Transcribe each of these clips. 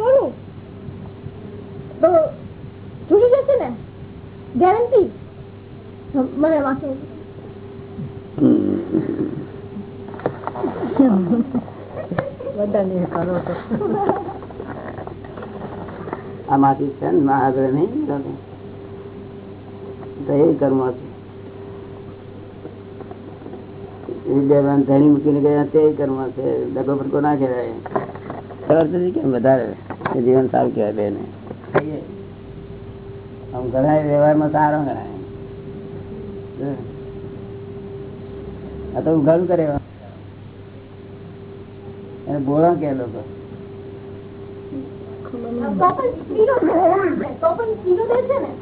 કરું? તો છૂટી જશે ને? ગેરંટી મને વાંચે બધાને કરો તો. આમાંથી છે ને આગળ નહીં તો એ કર્મ છે. ધણી મૂકીને ગયા તે કર્મ છે. ડગો પડકો ના કહેવાય ખબર નથી કેમ વધારે જીવન સારું કહેવાય બેન. આમ ઘણા વ્યવહારમાં સારો ગણાય. આ તો ઘણું કરે એને બોળા કે લોકો. તો પણ સ્ત્રીનો તો પણ સ્ત્રીનો દેશ છે ને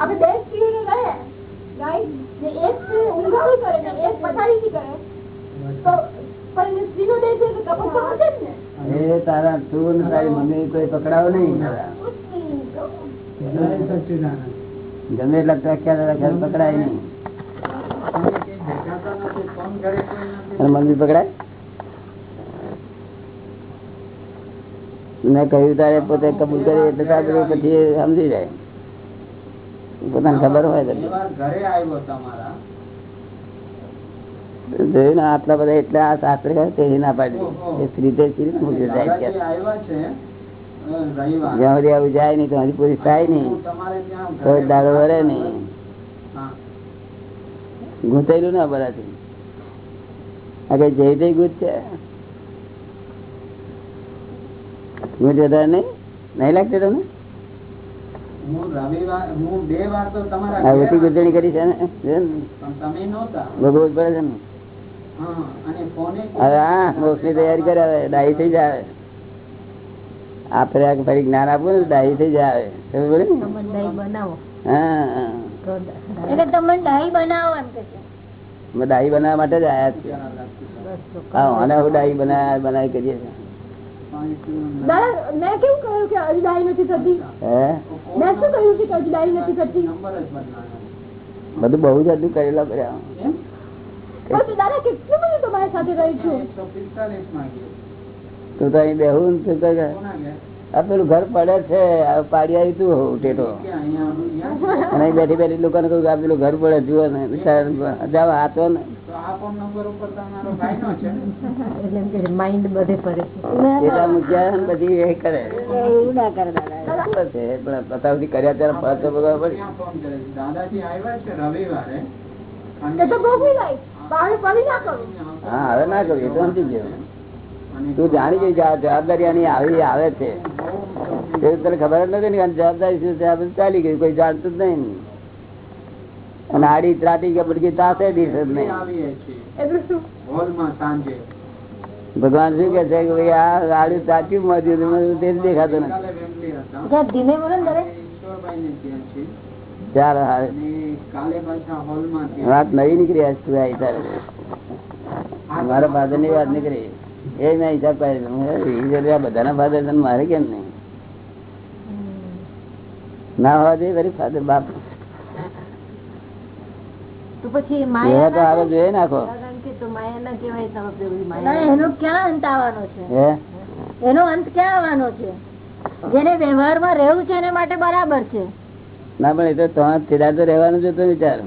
આપણે સ્ત્રીઓને ગયા એક સ્ત્રી કરે એક પથારીથી કરે. તો એ તારા તું તારી મમ્મી કોઈ પકડાવો નહીં. ગમે એટલા પ્રખ્યાત પકડાય નહીં. મમ્મી પકડાય? મેં કહ્યું તારે પોતે કબૂલ કરી એટલે સારું પછી સમજી જાય. પોતાને ખબર હોય ઘરે આવ્યો તમારા. જોયું આટલા બધા એટલે આ શાસ્ત્ર તે ના પાડી એ મૂકી જાય જ્યાં સુધી આવું જાય નહીં તો પૂરી થાય નહીં. હું તમારે ત્યાં તો દાડો વરે નહીં. હા. ના બરાથી આ જઈ જઈ ગૂંથ છે? ગૂંથ વધારે નહીં? નહીં લાગતી તમને? હું બે વાર તો તમારા કરી છે ને? ભગવત તમે પડે છે ને. હવે હા મોક્ષની તૈયારી કરે ડાહી થઈ જાય ફરી જ્ઞાન આપવું ને ડાહી જાય ડાહી બનાવવા માટે જ આયા છીએ. અને હું ડાહી બનાવી બનાવી કરીએ છીએ. મેં કેવું કહ્યું કે હજી ડાહી નથી થતી? હે? મેં શું કહ્યું કે હજી ડાહી નથી થતી? જ બધું બહુ જાદુ કરેલા કર્યા. દાદા કેટલું બધું તમારી સાથે રહી છું? એકસો પિસ્તાલીસમાં ગયો તું તો અહીં બેહું તું? આ પેલું ઘર પડે છે પાડી તું હોઉં ટેટો? અને બેઠી બેઠી લોકો ને કહ્યું આ પેલું ઘર પડે જુઓ ને જાઓ હાથો ને. કર્યા ત્યારે હા હવે ના કરું તો સમજી ગયો. તું જાણી ગઈ જવાબદારી આની આવી આવે છે. એ તને ખબર જ નથી ને જવાબદારી શું છે આ બધું ચાલી ગયું કોઈ જાણતું જ નહીં. અને આડી ત્રાટી કે બધી તાસે દિવસે જ નહીં. ભગવાન શું કે છે કે ભાઈ આ આડી ત્રાટી મળ્યું તે જ દેખાતું નથી. ત્યાં વાત નવી નીકળી આજ તું મારા ફાધરની વાત નીકળી. એ મેં હિસાબ કરી બધાના ફાધર મારે કેમ નહીં? ના હોવા જોઈએ વરી ફાધર બાપ. તો પછી માયા તો જોઈએ નાખો દાદા કે તો માયા ના એનો ક્યાં અંત આવવાનો છે? એનો અંત ક્યાં આવવાનો છે? જેને વ્યવહારમાં રહેવું છે એના માટે બરાબર છે. ના પણ એ તો સીધા તો રહેવાનું જોતો વિચાર.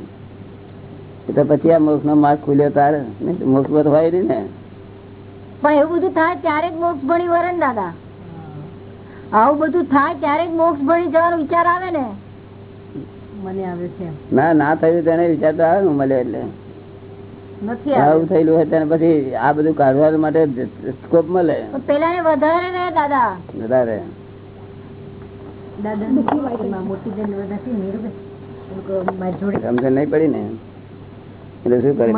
એ તો પછી આ મોક્ષ નો માર્ગ ખુલ્યો તારે મોક્ષ પર હોય નહીં ને. પણ એવું બધું થાય ત્યારે જ મોક્ષ ભણી વરે ને દાદા. આવું બધું થાય ત્યારે જ મોક્ષ ભણી જવાનો વિચાર આવે ને. મને આવે છે. ના ના થયું તેને વિચાર તો આવે ને મળે એટલે. નથી આવું. થયેલું હોય ત્યારે પછી આ બધું કાઢવા માટે સ્કોપ મળે. પેલા ને વધારે ને દાદા. વધારે દાદા એમાં મોટી બેન નથી નીરુબેન એમ કહો, મારી જોડે સમજણ નહીં પડી ને. એટલે શું કરે?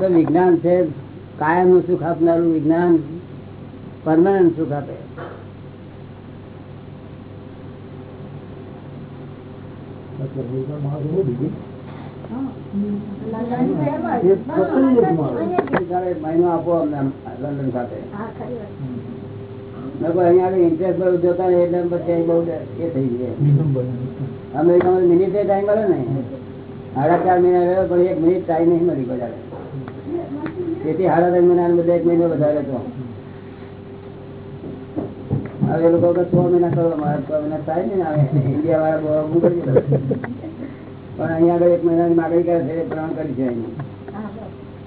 છે વિજ્ઞાન છે. કાયમનું સુખ આપનારું વિજ્ઞાન પરમાનન્ટ સુખ આપે. મહિનો આપો અમને લંડન ખાતે અહીંયા ઇન્ટરેસ્ટ બહુ જોતા એટલે પછી બહુ એ થઈ જાય અમેરિકામાં મિનિટે ટાઈમ મળે ને. સાડા ચાર મહિના રહ્યો પણ એક મિનિટ ટાઈમ નહીં મળી બજારે તેથી સાડા ત્રણ મહિના બધા એક મહિનો વધારે હતો હવે એ લોકો છ મહિના કરો. મારે છ મહિના થાય ને ઇન્ડિયા વાળા બહુ કરી પણ અહીંયા આગળ એક મહિનાની માગણી કરે છે એ કરી છે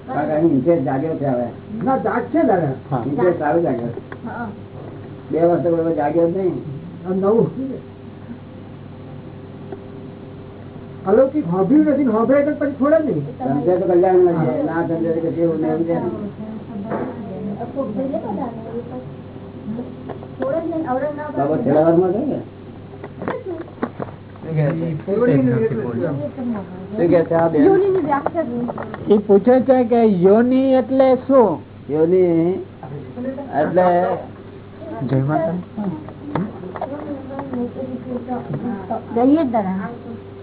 અહીં જાગ્યો છે હવે. ના જાગ છે દાદા ઇન્ટરેસ્ટ સારું જાગ્યો. બે વર્ષ બરોબર જાગ્યો જ નહીં. નવું. અલૌકિક હોભ્યું નથી હોભે તો પછી છોડે જ નહીં. સમજે તો કલ્યાણ નથી ના સમજે તો એવું છેલ્લા વારમાં કહે ને? શું કે છે આ બેન? યોનિની વ્યાખ્યા શું? એ પૂછે છે કે યોની એટલે શું? યોની એટલે જય માતા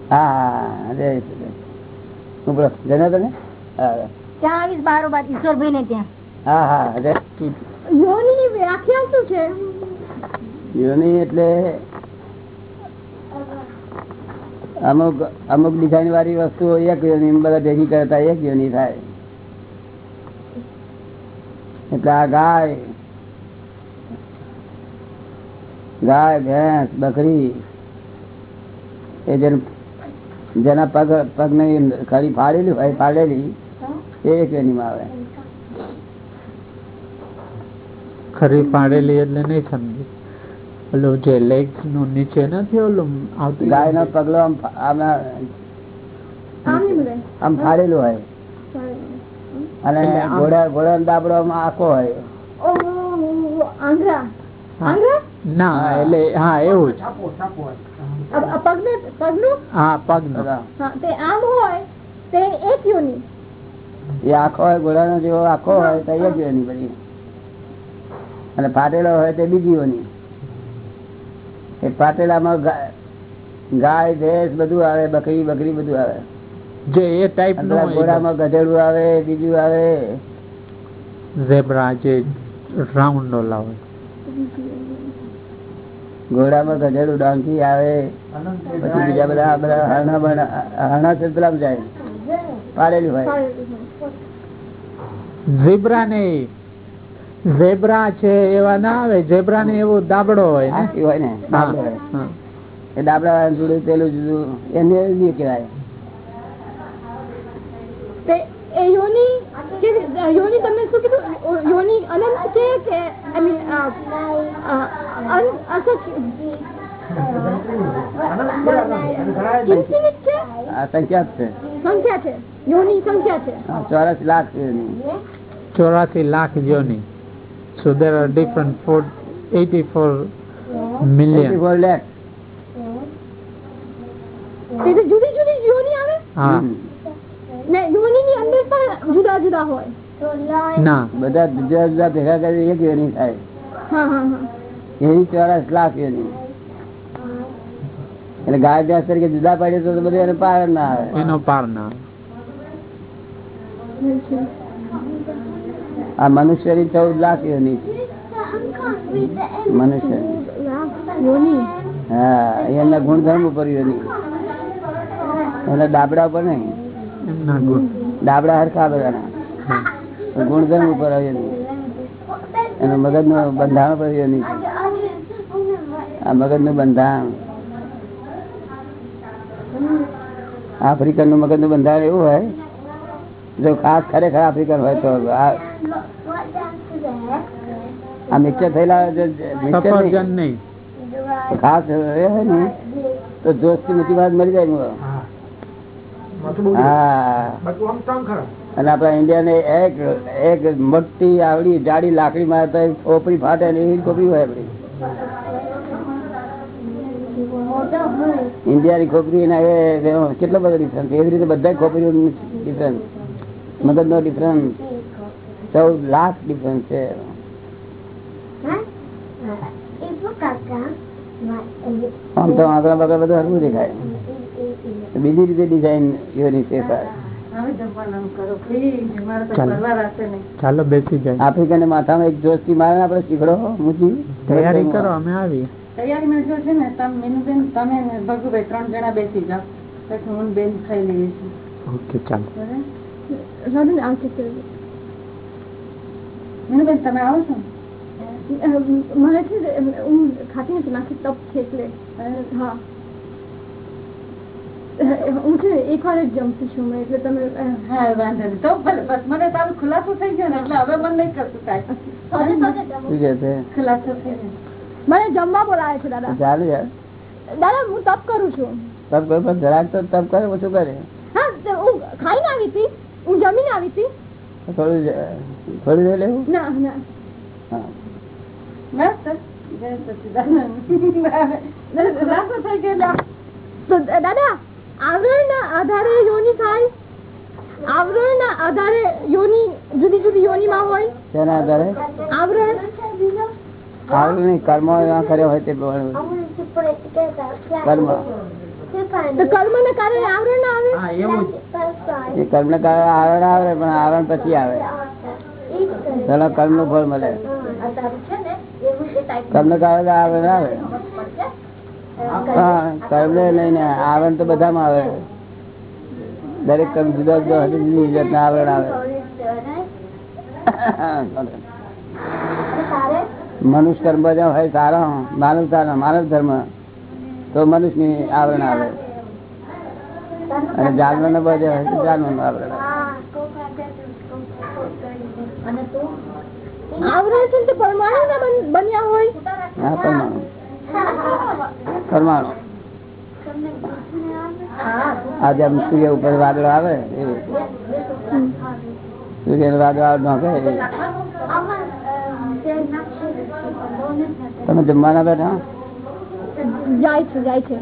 હા જય શ્રી બોલો? તને હા ત્યાં આવીશ બારોબાર ઈશ્વરભાઈ ને ત્યાં. હા હા યોની વ્યાખ્યા શું છે? યોની એટલે અમુક અમુક ડિઝાઇન વાળી વસ્તુઓ એક યોની બધા ભેગી કરતા એક યોની થાય. એટલે આ ગાય ગાય, ભેંસ, બકરી, એ જેને પગ પગ ને ખરી ફાડેલી હોય, ફાડેલી, એ એક યોનીમાં આવે. ખરી ફાડેલી એટલે નહીં ઓલું જે લેગનું નીચે નથી ઓલું આવતું ગાય નો પગલો આમ આમ ફાડેલું હોય. અને ઘોડા ઘોડા દાબડો આખો હોય. ના એટલે હા એવું જ. છાપો છાપો હોય. આ- આ પગને પગનું? હા પગ નો બધા. હા તે આમ હોય તે એક યોની એ આખો હોય ઘોડાનો જેવો આખો હોય તો એક બધી. અને ફાટેલો હોય તે બીજી યોની એ ફાટેલામાં ગાય ભેંસ બધું આવે બકરી બકરી બધું આવે. જે એ ટાઈપ ઘોડામાં ગધેડું આવે બીજું આવે. ઝેબ્રા જે રાઉન્ડ નો લાવે. ઘોડામાં ગધેડું ડાંકી આવે પછી બીજા બધા બધા હરણા બરણા હરણા જાય. પાડેલું હોય. ઝીબ્રા ને ઝેબ્રા છે એવા ના આવે ઝેબ્રા ને એવો દાબડો હોય ને? હોય ને દાબડો હોય. એ દાબડા વાળા જુદું પેલું જુદું એને નહીં કહેવાય. તે એ યોની કે યોની તમે શું કીધું? ઓ, યોની અનંત છે કે આઈ મીન અસત ઇન્ફિનિટ છે? આ સંખ્યા જ છે. સંખ્યા છે. યોની સંખ્યા છે. આ ચોરસ લાખ. ચોરાસી લાખ યોની. સો there are different for 84 million. 84 lakh. તે તો જુદી જુદી યોની આવે હા ને યોની ની અંદર પણ જુદા જુદા હોય ના બધા જુદા જુદા ભેગા કરી એક યોની થાય. હા હા હા. એની ચોરસ લાખ યોની એટલે ગાય ભેંસ તરીકે જુદા પાડીએ તો બધું એને પાર ના આવે. એનો પાર ના આ મનુષ્યની ચૌદ લાખ યોની છે. મનુષ્ય. હા એમના ગુણધર્મ ઉપર યોની એના દાબડા ઉપર નહીં. દાબડા હરખા બધાના. ગુણધર્મ ઉપર યોની એનું. મગજનું બંધારણ પર યોની આ મગજનું બંધારણ આફ્રિકનનું મગજનું બંધારણ એવું હોય જો ખાસ ખરેખર આફ્રિકન હોય તો આ આ મિક્સર થયેલા જે મિક્સર સફરજન નહીં, નહીં ખાસ એ હોય ને તો જોશથી મોટી વાત મરી જાય ને. હા માથું બહુ હા બાકી આમ કામ ખરા અને આપણા ઇન્ડિયા ને એક એક મોટી આવડી જાડી લાકડી માં તો ખોપરી ફાટે ને એવી ખોપરી હોય આપડી ઇન્ડિયાની ખોપરી ના એ એનો કેટલો બધો ડિફરન્સ એવી રીતે બધા ખોપરીઓ ડિફરન્સ મગજ નો ડિફરન્સ ચૌદ લાખ ડિફરન્સ છે. આમ તો આગળ બગળ બધું હરવું દેખાય. બીજી રીતે ડિઝાઇન યોની છે સર ચાલો. બેસી જાય. આફ્રિકન માથામાં એક જોશથી મારે ને આપણે શીખડો મૂકી તૈયારી કરો અમે આવી તૈયારી જો છે ને તમે મીનુબેન તમે ભગુભાઈ ત્રણ જણા બેસી જાઓ. પછી હું બેન ખાઈ લઈએ છીએ. ઓકે ચાલો. ને આંખે તમે આવો છો મને છે હું ખાતી નથી માથી તપ છે એટલે હા હું છે ને એક વાર જ જમતી છું મેં એટલે તમે હા વાંધો નહીં તો બસ મને તારું ખુલાસો થઈ ગયો ને એટલે હવે મને નહીં કરતું કાંઈ ખુલાસો થઈ ગયો મને જમવા બોલાવે છે દાદા ચાલુ યાર દાદા હું તપ કરું છું તપ કરું પણ જરાક તો તપ કરે ઓછું કરે હા હું હું ખાઈને આવી હતી હું જમીને આવી હતી. થોડું થોડું જોઈ લેવું? ના ના. તો દાદા આવરણના આધારે યોની થાય? આધારે યોની જુદી જુદી યોનીમાં હોય? તેના આધારે? આવરણ? આવડું કર્મ કર્યો હોય તે કર્મ. તો કર્મને કારણે આવરણ આવે? હા એવું જ. કારણે આવરણ આવે પણ આવરણ પછી આવે. પેલા કર્મનું ફળ મળે. કર્મ ને કારણે આવરણ આવે. હા કર્મ લઈને આવરણ તો બધામાં આવે. દરેક કર્મ જુદા જુદા જુદી જુદી આવરણ આવે. મનુષ્ય કર્મ જ્યાં હોય સારા માનવતાના માનવ ધર્મ. તો મનુષ્યની આવરણ આવે. અને જાનવર ને બધે હોય તો જાનવરનું આવરણ આવે આ જેમ સૂર્ય ઉપર વાદળો આવે સૂર્ય વાદળો આવે તમે જમવાના બેઠા? જાય છે જાય છે.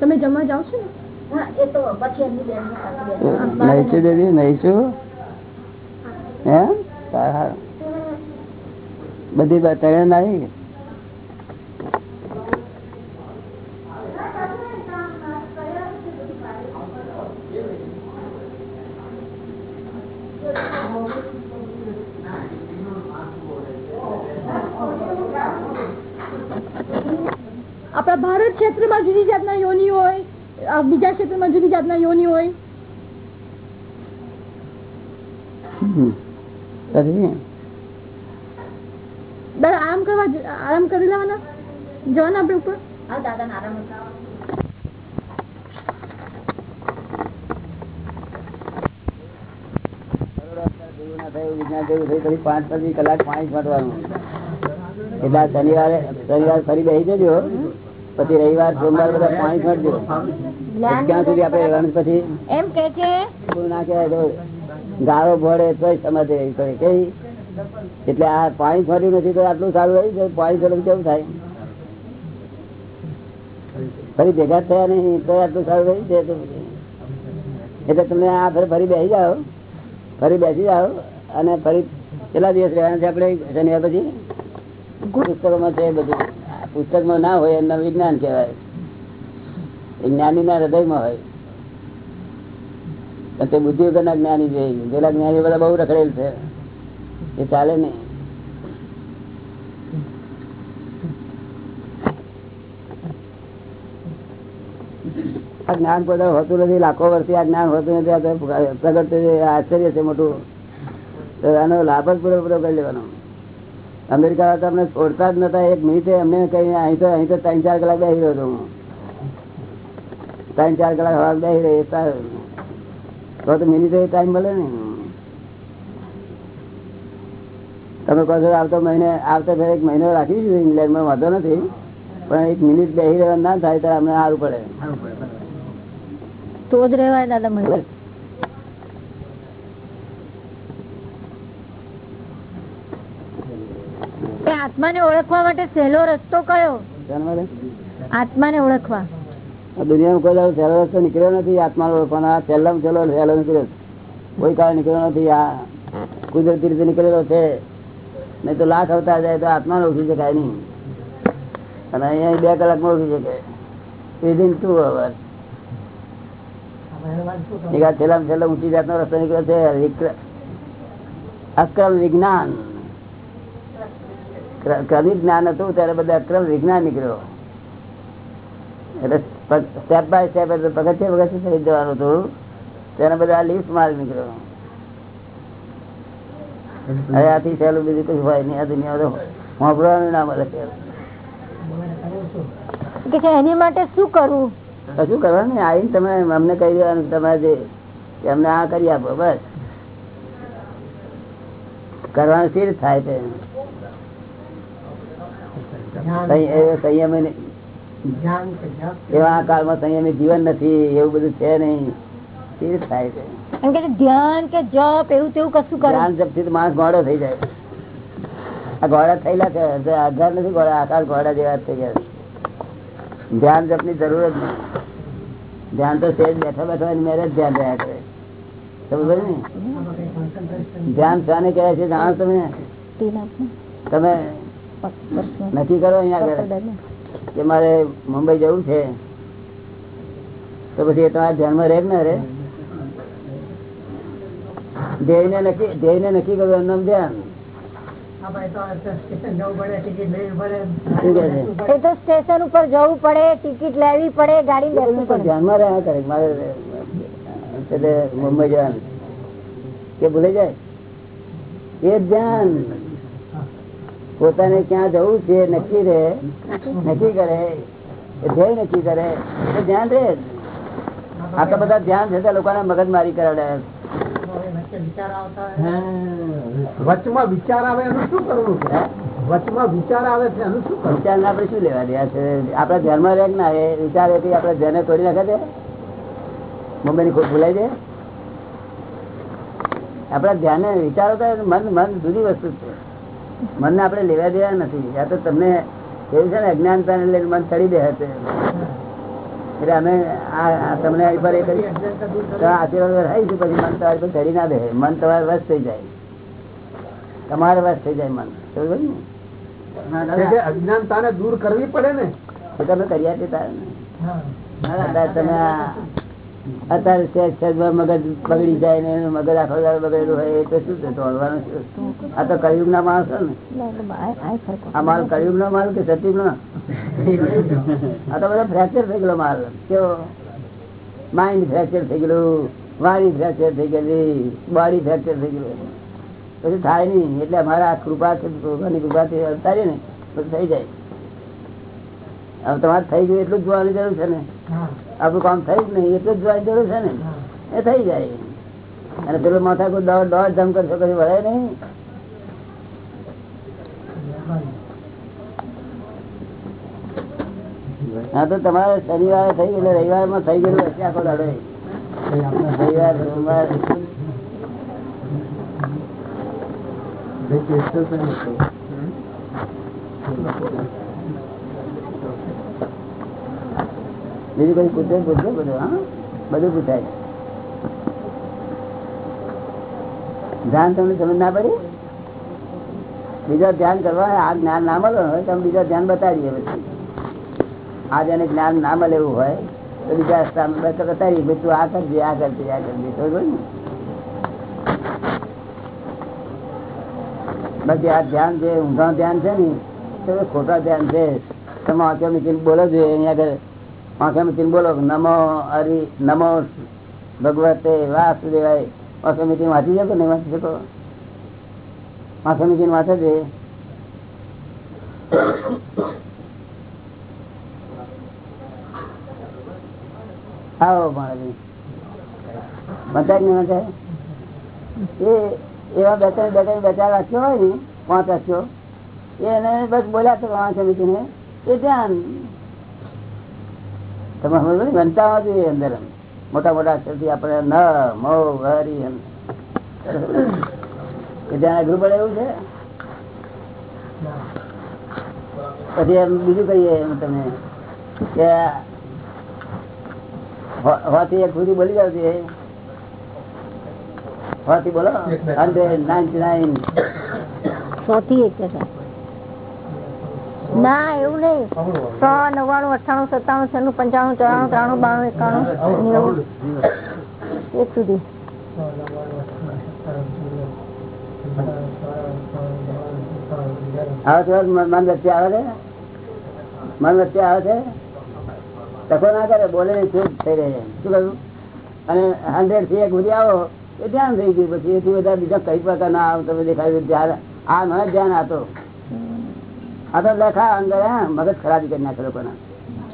તમે જમવા જાઓ છો ને? નહીં છું દેવી નહીં છું હે? સારું, સારું. બધી તળે નહીં આપણા ભારત ક્ષેત્રમાં જુદી જાતના યોની હોય આ બીજા ક્ષેત્રમાં જુદી જાતના યોની હોય હમ. પછી દાદા આરામ કરવા આરામ કરી લેવાના. જવાના આપણે ઉપર. પાંચ પછી કલાક પાણી છાંટવાનું એટલે શનિવારે શનિવાર ફરી બેસી જજો. પછી રવિવાર સોમવાર બધા પાણી છાંટજો ક્યાં સુધી આપણે રહેવાનું પછી એમ કે ના કહેવાય ગાળો ભરે તો કરે. કઈ એટલે આ પાણી ફર્યું નથી તો આટલું સારું રહ્યું પાણી છોડે કેવું થાય? ફરી ભેગા થયા નહીં, તો આટલું સારું રહ્યું છે એટલે તમે આ ફરી બેસી જાઓ. ફરી બેસી જાઓ અને ફરી કેટલા દિવસ રહેવાના છે આપણે? શનિવાર પછી? પુસ્તકોમાં છે બધું. પુસ્તકમાં ના હોય એમના વિજ્ઞાન કહેવાય. એ જ્ઞાનીના હૃદયમાં હોય. પણ તે બુદ્ધિ વગરના જ્ઞાની છે પેલા જ્ઞાની બધા બહુ રખડેલ છે. એ ચાલે નહીં. જ્ઞાન પોતા હોતું નથી. લાખો વર્ષથી આ જ્ઞાન હોતું નથી. પ્રગટ આશ્ચર્ય છે મોટું. તો આનો લાભ જ પૂરેપૂરો કરી લેવાનો. અમેરિકા તો અમને છોડતા જ નતા. એક મિનિટે અમને કઈ અહીં તો અહીં તો ત્રણ ચાર કલાક બેસી રહ્યો હતો હું. ત્રણ ચાર કલાક હવા બેસી રહી. સારું. તો મિનિટે ટાઈમ મળે ને. તમે કહો છો આવતો મહિને આવતો ફેર એક મહિનો રાખી દીધું ઇંગ્લેન્ડમાં વાંધો નથી. પણ એક મિનિટ બેસી રહેવા ના થાય તો અમને સારું પડે. તો જ રહેવાય દાદા મને. આત્માને ઓળખવા માટે સહેલો રસ્તો કયો? આત્માને ઓળખવા. દુનિયામાં કોઈ દાડો સહેલો રસ્તો નીકળ્યો નથી આત્મા પહેલામાં સહેલો નીકળ્યો. કોઈ કાળ નીકળ્યો નથી, આ કુદરતી રીતે નીકળેલો છે. નહીં તો લાખ આવતા જાય તો આત્મા ઓળખી શકાય નહીં. અને અહીંયા બે કલાકમાં ઓળખી શકાય. ઊંચી જાતનો રસ્તો નીકળ્યો છે. અક્રમ વિજ્ઞાન. ક્ર- ક્રમિક જ્ઞાન હતું, ત્યારે બધા અક્રમ વિજ્ઞાન નીકળ્યો. એટલે સ્ટેપ બાય સ્ટેપ એટલે પગથિયે પગથિયે થઈ જવાનું હતું તેને બધા લિફ્ટ માર્ગ નીકળ્યો હવે આથી સહેલું બીજું કઈ હોય નહીં. આ દુનિયા વાપરવાનું ના મળે. છે એની માટે શું કરવું કશું કરવાનું? આવીને તમે અમને કહી દેવાનું તમારે જે કે અમને આ કરી આપો બસ. કરવાનું સ્થિર થાય છે સંયમ એવા કાળમાં સંયમી જીવન નથી એવું બધું છે નહીં. ધ્યાન કે જપ એવું તેવું કશું કરવું ધ્યાન જપથી તો માણસ ગોળો થઈ જાય. આ ગોળા થયેલા છે આધાર નથી ગોળા આકાર ગોળા જેવા થઈ ગયા છે. ધ્યાન જપની જરૂર જ નહીં. ધ્યાન તો સેજ બેઠા બેઠા મેરેજ ધ્યાન રહ્યા કરે. સમજ ને? ધ્યાન શાને કહે છે જાણો તમે? તમે નક્કી કરો અહીંયા આગળ. કે મારે મુંબઈ જવું છે તો પછી એ તમારા ધ્યાનમાં રહે ને રે ધ્યેયને નક્કી ધ્યેયને નક્કી કરવું એમનું ધ્યાન. આપણે તો આ સ્ટેશન ઉપર જવું પડે ટિકિટ લેવી પડે ગાડી ધ્યાનમાં રહ્યા કરે મારે એટલે મુંબઈ જવાનું. કે ભૂલે જાય? એ ધ્યાન. પોતાને ક્યાં જવું છે નક્કી રહે નક્કી કરે ધ્યેય નક્કી કરે એ ધ્યાન રહે આટલા બધા ધ્યાન છે તે લોકોને મગજ મારી વચમાં વિચાર આવે એનું શું કરવું? હે? વચમાં વિચાર આવે છે એનું શું કરવું? વિચાર આપણે શું લેવા દે છે? આપડા ધ્યાનમાં રહે ના રહે. વિચાર આપડે ધ્યાને તોડી નાખે છે? મુંબઈ ની ખોટ ભૂલાઈ જાય? આપડા ધ્યાને વિચારો તો મન મન જુદી વસ્તુ છે. મનને આપણે લેવા દેવા નથી. યા તો તમને એવું છે ને અજ્ઞાનતા ને લઈને મન ચડી દે છે. એટલે અમે આ તમને પર એ તો આશીર્વાદ પછી મન તમારી પર ચડી ના દે મન તમારે વસ થઈ જાય. તમારે વાત થઈ જાય મન. સમજો ને? કે દૂર કરવી પડે ને. એ તમે કરી આપી તારે. ને. તમે આ- આ તો બધો ફ્રેક્ચર થઈ ગયેલો માલ. કેવો? માઇન્ડ ફ્રેક્ચર થઈ ગયેલું, વાણી ફ્રેક્ચર થઈ ગયેલી બોડી ફ્રેક્ચર થઈ ગયેલું. પછી થાય નહીં. એટલે અમારા કૃપા છે, ભગવાનની કૃપાથી અવતારી ને પછી થઈ જાય. હવે તમારે થઈ ગયું એટલું જ જોવાની જરૂર છે ને. આપણું કામ થયું જ નહીં એટલું જ જોવાની જરૂર છે ને. એ થઈ જાય. અને પેલું માથા કોઈ દોડ દોડ ધમ કરશો કશું વળે નહીં. હા તો તમારે શનિવારે થઈ ગયું રવિવારમાં થઈ ગયેલું હશે આખો દાડો રવિવાર સોમવાર. બીજું કઈ પૂછે? પૂછે બધું, હા? બધું પૂછાય. ધ્યાન તમને સમજ ના પડી? બીજા ધ્યાન કરવા આ જ્ઞાન ના મળે હોય તો બીજા ધ્યાન બતાવીએ પછી. આ જેને જ્ઞાન ના મળે એવું હોય, તો બીજા બતાવીએ તું આ કરજે આ કરજે આ કરજે. બરોબર ને? બાકી આ ધ્યાન છે ઊંઘા ધ્યાન છે ને તે ખોટા ધ્યાન છે. તમે આંખે મૂકીને બોલો છો અહીંયા આગળ મૂકીને બોલો નમો હરિ, નમો ભગવતે વાસુદેવાય. આંખે મૂકીને વાંચી શકો નહીં વાંચી શકો? મૂકીને વાંચે છે એ એવા બે ત્રણ બે ત્રણ બે ચાર વાક્યો હોય ને, પાંચ વાક્યો એને બસ બોલ્યા તો વાંચે મૂકીને એ ધ્યાન તમે સમજો ને? બનતા જોઈએ અંદર. મોટા મોટા અક્ષરથી આપણે ન મો હરી અઘરું પડે એવું છે? પછી એમ બીજું કહીએ એમ તમે કે હોથી એક સુધી બોલી જાવ છે હોથી બોલો. Hundred ninety nine. સોથી એક ના એવું નહીં. સો નવ્વાણું અઠાણું સત્તાણું છન્નું પંચાણું ચોરાણું ત્રાણું બાણું એકાણું નેવું. એક સુધી. આવે છે મન મન વચ્ચે આવે છે? મન વચ્ચે આવે છે? ટકો ના કરે બોલે થઈ રહે. છે. શું કહ્યું? અને હંડ્રેડથી એક સુધી આવો એ ધ્યાન થઈ ગયું. પછી એથી બધા બીજા કઈ પ્રકાર ના આવે તમે દેખાય ધ્યાન આ ન ધ્યાન આતો આ તો લેખા અંદર મગજ ખરાબી કરી નાખે લોકોના.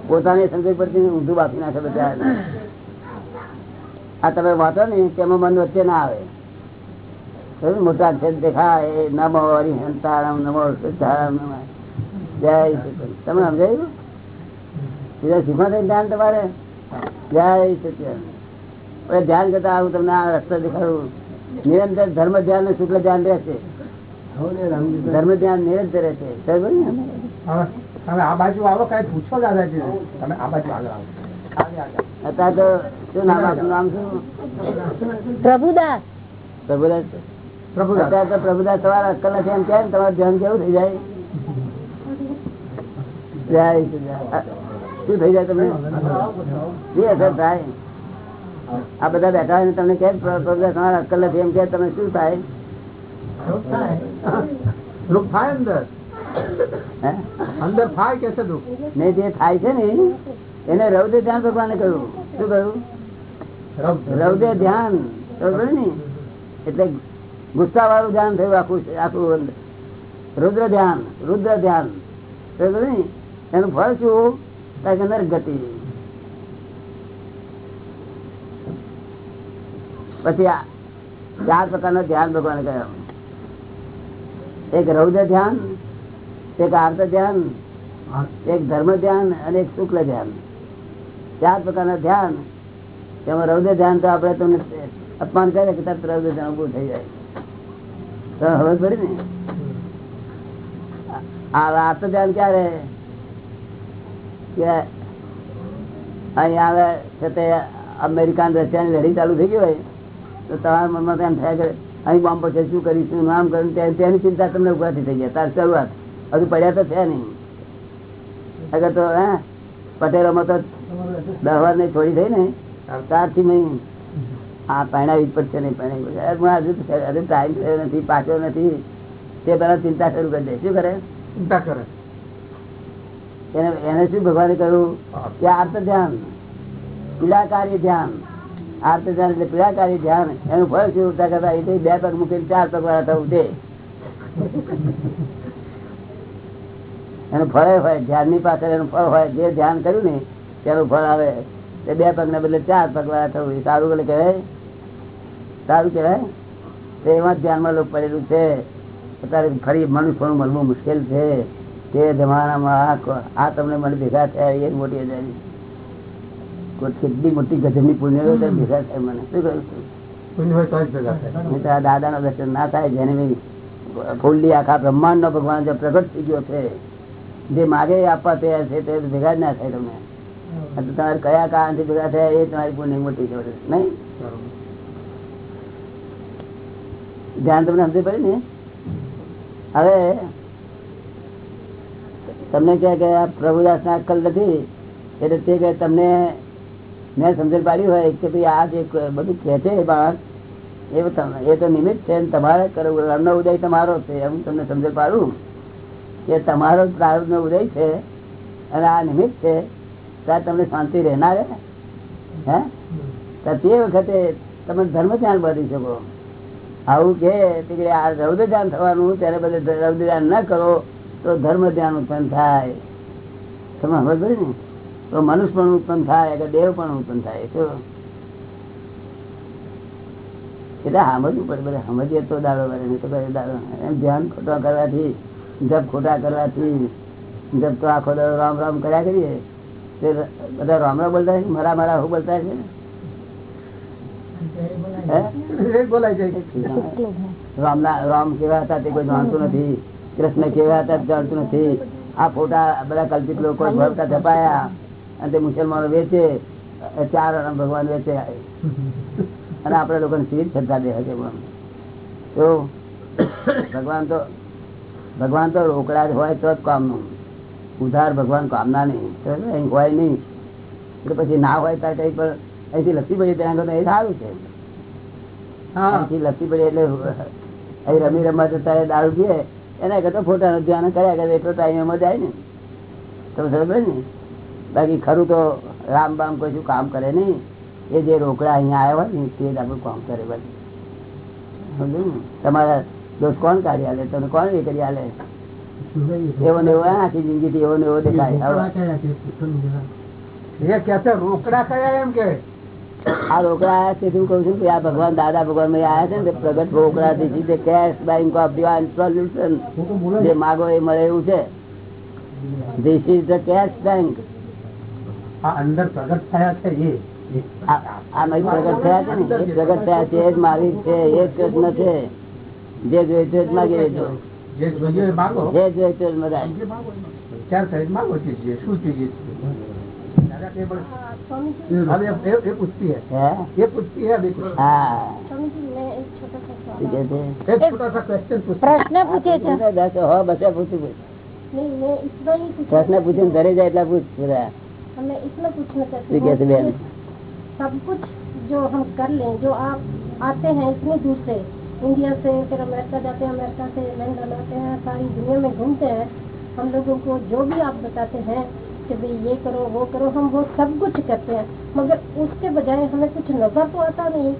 પોતાની સમજણ પરથી ઊંધું બાફી નાખે બધા આ તમે વાંચો ને, તેમાં મન વચ્ચે ના આવે? મોટા અક્ષર દેખાય નમો હરિહંતારામ, નમો સિદ્ધારામ નમઃ. જય સચિદાનંદ. તમે સમજાયું? ધ્યાન તમારે? જય. હવે ધ્યાન કરતા આવું તમને આ રસ્તો દેખાડું. નિરંતર ધર્મ ધ્યાન અને શુક્લ ધ્યાન રહેશે. ધર્મ ધ્યાન નિરંતર છે. બરાબર ને? હવે હવે આ બાજુ આવો કઈ પૂછો દાદાજી તમે આ બાજુ આગળ આવો. આગળ આગળ. અત્યારે તો શું નામ આપનું નામ શું? પ્રભુદાસ. પ્રભુદાસ? પ્રભુદાસ. તો પ્રભુદાસ તમારા અક્કલ નથી એમ કેમ તમારું ધ્યાન કેવું થઈ જાય? જય શું થઈ જાય તમને? શી અસર થાય? આ બધા બેઠા હોય તમને કેમ પ્ર- પ્રભુદાસ તમારા અક્કલ નથી એમ કે તમે શું થાય? દુઃખ થાય અંદર અંદર થાય કે છે દુઃખ ને જે થાય છે ને એને રૌદ્ર ધ્યાન ભગવાને કહ્યું શું કહ્યું રૌદ્ર ધ્યાન ને એટલે ગુસ્સા વાળું ધ્યાન થયું આખું આખું અંદર. રુદ્ર ધ્યાન રુદ્ર ધ્યાન ને એનું ફળ શું કાંઈક અંદર ગતિ પછી ચાર પ્રકારના ધ્યાન ભગવાને કહ્યું એક રૌદ્ર ધ્યાન, એક આર્ત ધ્યાન, એક ધર્મ ધ્યાન અને એક શુક્લ ધ્યાન. ચાર પ્રકારના ધ્યાન. તેમાં રૌદ્ર ધ્યાન તો આપણે તમને અપમાન કરે કે તરત રૌદ્ર ધ્યાન ઉભું થઈ જાય. તો હવે પડી ને? આ આર્ત ધ્યાન ક્યારે? કે અહીં આવે છે તે અમેરિકા રશિયાની લડી ચાલુ થઈ ગઈ હોય, તો તમારા મનમાં તો થયા થાય કે અહીં બોમ્બ પછી શું કરીશું નામ કર્યું તે- તેની ચિંતા તમને ઉભાથી થઈ ગયા તાર શરૂઆત. હજુ પડ્યા તો છે નહીં. અગર તો હા પટેલોમાં તો દહવાર ને છોડી થઈ ને ત્યારથી નહીં. હા પહેણાવી જ પડશે નહીં પહેણાવી પડશે. હજુ હજુ ટાઈમ થયો નથી પાછો નથી. તે પેલા ચિંતા શરૂ કરી દે. શું કરે? ચિંતા કરે. એને એને શું ભગવાને કહ્યું? કે આર્ત ધ્યાન પીડાકારી ધ્યાન. આર્ત એટલે પીડાકારી ધ્યાન એનું ફળ શું ઉઠતા કરતા, એ બે પગ મૂકીને ચાર પગ વાળા થવું તે એનું ફળ હોય, ધ્યાનની પાછળ એનું ફળ હોય, જે ધ્યાન કર્યું ને, તેનું ફળ આવે. તે બે પગ ને બદલે ચાર પગ વાળા થવું સારું એટલે કહેવાય? સારું કહેવાય? તો એમાં ધ્યાનમાં લોક પડેલું છે. અત્યારે ફરી મનુષ્યનું મળવું મુશ્કેલ છે. તે જમાનામાં આ તમને મને ભેગા થયા, એ મોટી કોઈ કેટલી મોટી ગજબની પુણ્ય ભેગા થાય મને. શું કહ્યું આ દાદાનો દર્શન ના થાય જેને બી આખા બ્રહ્માંડ નો ભગવાન જે પ્રગટ થઈ ગયો છે જે માગે આપવા તૈયાર છે તે ભેગા જ ના થાય તમે તમારે કયા કારણથી ભેગા થયા એ તમારી પુણ્ય મોટી છે નહીં? ધ્યાન તમને સમજી પડે ને? હવે તમને કહે કે પ્રભુદાસ ના અક્કલ નથી એટલે તે કે તમને મેં સમજણ પાડી હોય કે ભાઈ આ જે બધું કે છે બાળક, એ એ તો નિમિત્ત છે તમારે કરવું એમનો ઉદય તમારો છે. એમ તમને સમજણ પાડું કે તમારો પ્રારંભનો ઉદય છે અને આ નિમિત્ત છે ત્યાં તમને શાંતિ રહેનાર હે. તો વખતે તમે ધર્મ ધ્યાન બધી શકો. આવું કે આ રૌદ્ર ધ્યાન થવાનું, ત્યારે બધે રૌદ્ર ધ્યાન ન કરો, તો ધર્મ ધ્યાન ઉત્પન્ન થાય. તમે સમજ ને? તો મનુષ્ય પણ ઉત્પન્ન થાય કે દેવ પણ ઉત્પન્ન થાય તો એટલે સમજવું પડે બધા સમજીએ તો દાડો વળે નહીં તો કરે દાડો એમ ધ્યાન ખોટા કરવાથી જપ ખોટા કરવાથી જપ તો આખો દાડો રામ રામ કર્યા કરીએ. તે બધા રામ રામ બોલતા છે? મરા મરા હું બોલતા છે રામના રામ કેવા હતા તે કોઈ જાણતું નથી કૃષ્ણ કેવા હતા જાણતું નથી. આ ફોટા બધા કલ્પિત લોકો ભરતા છપાયા અને તે મુસલમાનો વેચે ચાર આરામ ભગવાન વેચે. અને આપડે લોકોને સીધ શ્રદ્ધા દે છે તો ભગવાન તો ભગવાન તો રોકડા જ હોય તો જ કામનું. ઉધાર ભગવાન કામના નહીં. હોય નહીં. એટલે પછી ના હોય ત્યારે કઈ પણ. અહીંથી લખી પડી ત્યાં આગળ એ સારું છે. હા. અહીંથી લપસી પડી એટલે અહીં રમી રમવા જતા દારૂ પીએ. એના કરતા ફોટા ધ્યાન કર્યા કરે એટલો ટાઈમ એમાં જાય ને. તમે સમજ ને બાકી ખરું તો રામ બામ કશું કામ કરે નહીં. એ જે રોકડા અહીંયા આવ્યા હોય ને તે જ આપણું કામ કરે બધું. તમારા દોષ કોણ કાઢી આલે? તમે કોણ એ કરી આલે? એવો ને એવો આખી જિંદગી એવો ને એવો દેખાય. રોકડા કયા એમ કે? આ રોકડા આયા છે કઉ છું? કે આ ભગવાન દાદા ભગવાન આયા છે ને પ્રગટ રોકડા થી cash bank of divine solution જે માગો એ મળે એવું છે. This is the cash bank આ હે. એ હા પ્રશ્ન પૂછે છે. પ્રશ્ન પૂછીને ઘરે જાય એટલા પૂછ પૂરા हमें इसमें कुछ न कर सब कुछ जो हम कर लें जो आप आते हैं इतनी दूर से इंडिया से फिर अमेरिका जाते हैं अमेरिका से लंदन आते हैं सारी दुनिया में घूमते हैं हम लोगों को जो भी आप बताते हैं कि भाई ये करो वो करो हम वो सब कुछ करते हैं मगर उसके बजाय हमें कुछ नज़र तो आता नहीं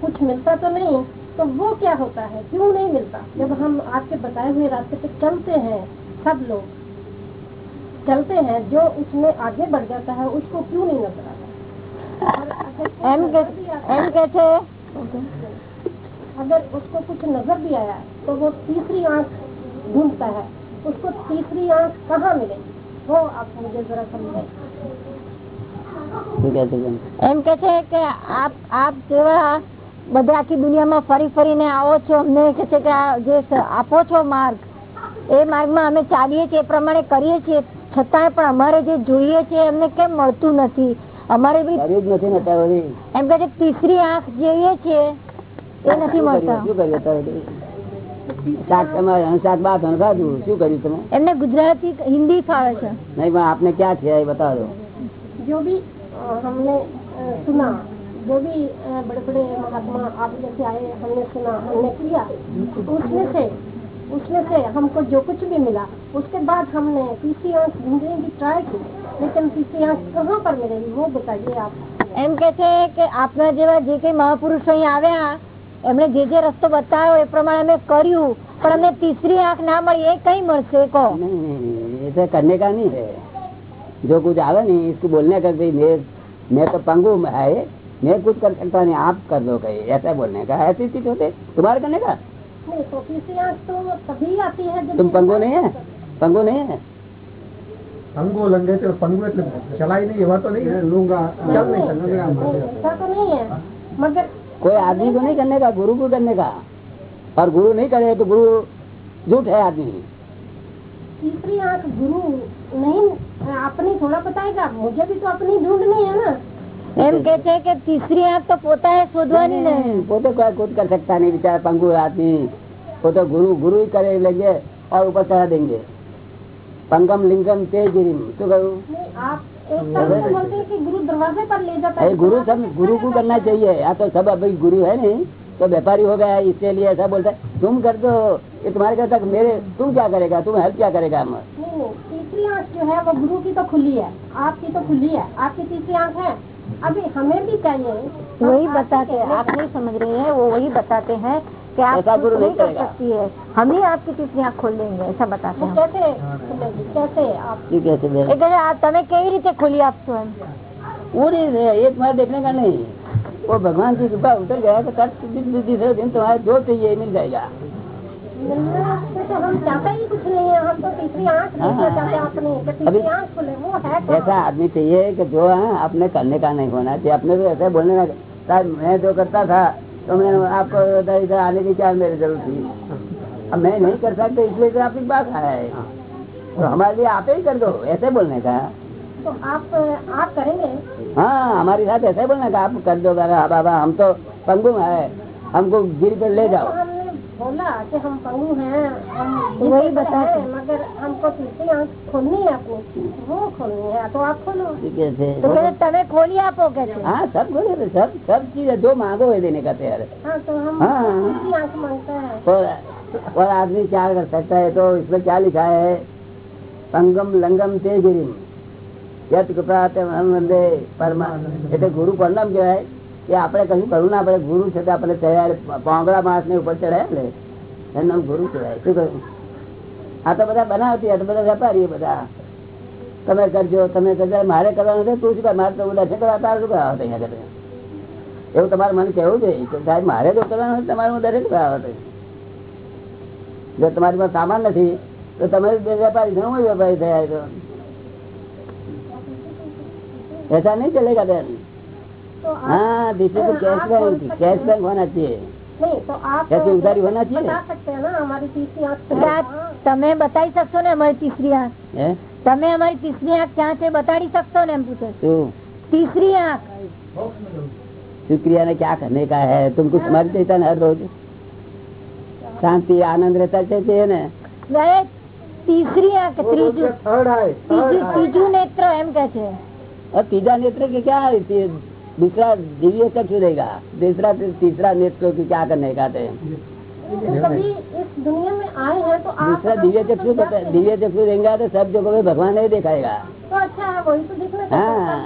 कुछ मिलता तो नहीं तो वो क्या होता है? क्यों नहीं मिलता? जब हम आपके बताए हुए रास्ते पे चलते हैं सब लोग चलते हैं जो उसमें आगे बढ़ जाता है उसको क्यों नहीं नजर आता और अगर कुछ એમ કે नजर भी आता એમ કે છે अगर उसको कुछ नजर भी आया तो वो तीसरी आंख ढूंढता है उसको तीसरी आंख कहाँ मिलेगी वो आप मुझे जरा समझाए શું કે છે બેન એમ કે છે કે આપ આપ જેવા બધે આખી દુનિયામાં ફરી ફરીને આવો છો અમને કે છે કે આ જે સ- આપો છો માર્ગ એ માર્ગમાં અમે ચાલીએ છીએ એ પ્રમાણે કરીએ છીએ છતાંય પણ અમારે જે જોઈએ છે એમને કેમ મળતું નથી અમારે બી કર્યું જ નથી ને અત્યાર સુધી. એમ કે છે ત્રીસરી આંખ જોઈએ છે એ નથી શું મળતા કર્યું? શું કર્યું અત્યાર સુધી? શાક તમારે અને શાક બાદ અને ખાધું શું કર્યું તમે એમને ગુજરાતી હિન્દી ફાવે છે નહીં પણ આપને ક્યાં છે એ બતાવો जो भी अ, हमने अ, सुना जो भी बड़े बड़े महात्मा आप जैसे आए हमने सुना हमने किया उसमें से उसमें से हमको जो कुछ भी मिला उसके बाद हमने तीसरी आंख ढूंढने की ट्राई की लेकिन तीसरी आंख कहाँ पर मिलेगी वो बताइए आप એમ કે છે કે આપના જેવા જે કઈ મહાપુરુષો અહીં આવ્યા એમણે જે જે રસ્તો બતાવ્યો એ પ્રમાણે અમે કર્યું પણ અમને ત્રીસરી આંખ ના મળી એ કઈ મળશે કહો नहीं नहीं ऐसा करने का नहीं है जो कुछ आवे नहीं इसको बोलने का भाई मैं मैं तो पंगु में है मैं कुछ कर सकता नहीं आप कर दो कहीं ऐसा बोलने का ऐसी चीज होते तुम्हारे करने का नहीं तो तीसरी आंख तो तभी आती है जब तुम पंगु नहीं है पंगु नहीं है पंगो लंगे तो पंगो એટલે ચલાઈ નહીં એવા તો નહીં લૂંગા ચાલ નહીં नहीं, ऐसा तो नहीं है मगर कोई आदमी को नहीं करने का गुरु को करने का और गुरु नहीं करे तो गुरु झूठ है आदमी तीसरी आंख गुरु नहीं अपनी थोड़ा बताएगा मुझे भी तो अपनी ढूंढनी है ना એમ કે છે કે ત્રીસરી આંખ તો પોતાએ શોધવાની ને वो तो कोई कुछ कर सकता नहीं बेचारा पंगु आदमी वो तो गुरु गुरु ही करे लेंगे और ऊपर चढ़ा देंगे पंगम लिंगम ते गिरिम तो कहूँ नहीं आप एक तरह से बोलते हैं कि गुरु दरवाजे पर ले जाता अरे है गुरु सब गुरु को करना चाहिए या तो सब अभी गुरु है नहीं तो व्यापारी हो गया इसके लिए ऐसा बोलता है तुम कर दो ये तुम्हारे कहता मेरे तुम क्या करेगा तुम हेल्प क्या करेगा हम नहीं नहीं तीसरी आंख जो है वो गुरु की तो खुली है आपकी तो खुली है आपकी तीसरी आंख है अभी हमें भी चाहिए। वही बताते हैं आप नहीं समझ रही हैं वो वही बताते हैं कि आप गुरु नहीं कर सकती है। हम ही आपकी कितनी खोल लेंगे ऐसा बताते हैं कैसे कैसे आप कैसे कई रीते खोली आप स्वयं। वो नहीं एक बार देखने का नहीं। वो भगवान की कृपा उतर गया तो कर दिन तुम्हारे जो चाहिए मिल जाएगा। ऐसा आदमी चाहिए कि जो है अपने करने का नहीं होना चाहिए अपने तो ऐसे बोलने का मैं जो करता था तो मैं आपको इधर आने की क्या मेरी ज़रूरत थी? अब मैं नहीं कर सकता इसलिए तो आपकी बात आया है। तो हमारे लिए आप ही कर दो ऐसे बोलने का। तो आप आप करेंगे? हाँ हमारे साथ ऐसे बोलने का आप कर दो हाँ बाबा हम तो पंगु है हमको गिर कर ले तो जाओ हमने बोला कि हम पंगु हैं हम वही वही बताते बताते मगर हमको तीसरी आंख खोलनी है अपनी वो खोलनी है तो आप खोलो ठीक है से- તો કહે છે, તમે ખોલી આપો કે છે हाँ सब बोले सब सब चीज है जो मांगो है देने का तैयार है हाँ तो हम हाँ। तीसरी आंख मांगते हैं और और आदमी क्या कर सकता है तो इसमें क्या लिखा है पंगम लंगम ते गिरिम યત કૃપા તે વંદે પરમા એટલે ગુરુ કોણ નામ કહેવાય એ આપડે કશું કરવું ના પડે, ગુરુ છે તો આપણે ચડાય પોંગળા માણસ ને ઉપર ચડાય ને એનું ગુરુ કહેવાય. શું કહ્યું? આ તો બધા બનાવતી આ તો બધા વેપારી બધા. તમે કરજો તમે કરજો. મારે કરવાનું છે, તું શું મારે તો દર્શન કરવા તારે શું કરવા અહીંયા કરે એવું તમારે મને કહેવું જોઈએ. કે સાહેબ, મારે તો કરવાનું હોય તમારે હું દરેક કરવા જો તમારી પાસે સામાન નથી, તો તમે વેપારી છે વેપારી થયા છો. એસા નહીં ચલેગા બેન? हाँ दिस इज कैश आप बोल बैंक सकते कैश हैं। बैंक होना चाहिए नहीं तो आप ऐसी उधारी होना चाहिए बता सकते हैं ना हमारी तीसरी आंख से એટલે આ તમે બતાવી શકશો ને અમારી તીસરી આંખ है તમે અમારી તીસરી આંખ ક્યાં છે બતાડી શકશો ને એમ પૂછે છે. तो तीसरी आंख शुक्रिया ने क्या करने का है तुमको समझ देता ना हर रोज शांति आनंद रहता चाहिए ना અરે તીસરી આંખ ત્રીજું થર્ડ આય ત્રીજું ત્રીજું નેત્ર એમ કે છે और तीसरा नेत्र के क्या है ती- दूसरा दिव्य कब सुनेगा दूसरा तीसरा नेत्र को क्या करने का थे दूसरा दिव्य चक्षु दिव्य चक्षु देंगे तो सब जगह में भगवान नहीं दिखाएगा। हाँ। हाँ।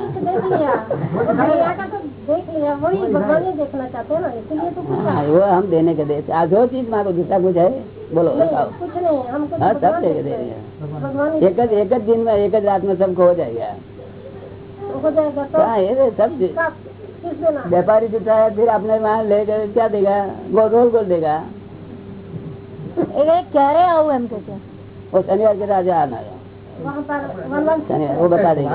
हाँ, वो हम देने के देते आज जो चीज़ मांगो दूसरा कुछ है? बोलो कुछ नहीं हम सब देखे दे रहे हैं। एक दिन में एक रात में सबको हो जाएगा। व्यापारी जुटा है फिर आपने वहाँ ले गए क्या देगा? गोल को देगा। वो शनिवार के राजा आना वो बता देंगे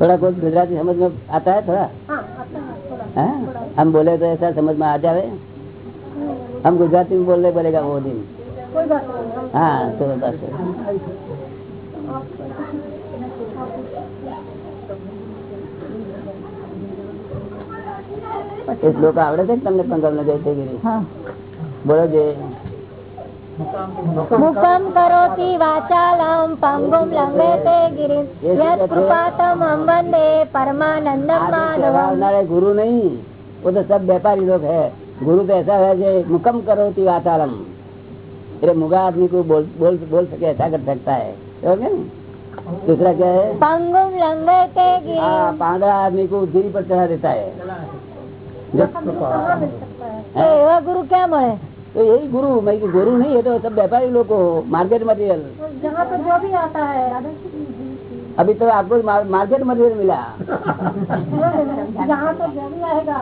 थोड़ा गुजराती समझ में आता है हाँ? थोड़ा? हम बोले तो ऐसा समझ में आ जाए हम गुजराती में बोलने बोलेगा वो दिन कोई बात नहीं हम हाँ तो बस એ શ્લોક આવડે છે કે તમને પંગલ ને જયતે હા બોલો જે મુખમ કરોતિ વાચાલમ પંગુમ લંઘેતે ગિરિમ યત કૃપાતમ વંદે પરમાનંદમ आदि माधवम कहवानारे गुरु नहीं वो तो सब व्यापारी लोग है गुरु तो ऐसा है जो मुकम करो ती वातारम अरे मुगा आदमी को बोल बोल बोल सके ऐसा कर सकता है समझ गए ना? दूसरा क्या है પંગુમ લંઘેતે हाँ ગિરિમ पांगड़ा आदमी को गिरी पर चढ़ा देता है जब कहाँ मिल सकता है તો એવા ગુરુ ક્યાં મળે तो यही गुरु मैं कि गुरु नहीं है तो सब व्यापारी लोग को मार्केट मटेरियल तो जहाँ पर जो भी आता है अभी तो आपको मार- मार्केट मटेरियल मिला जहाँ तो जो भी आएगा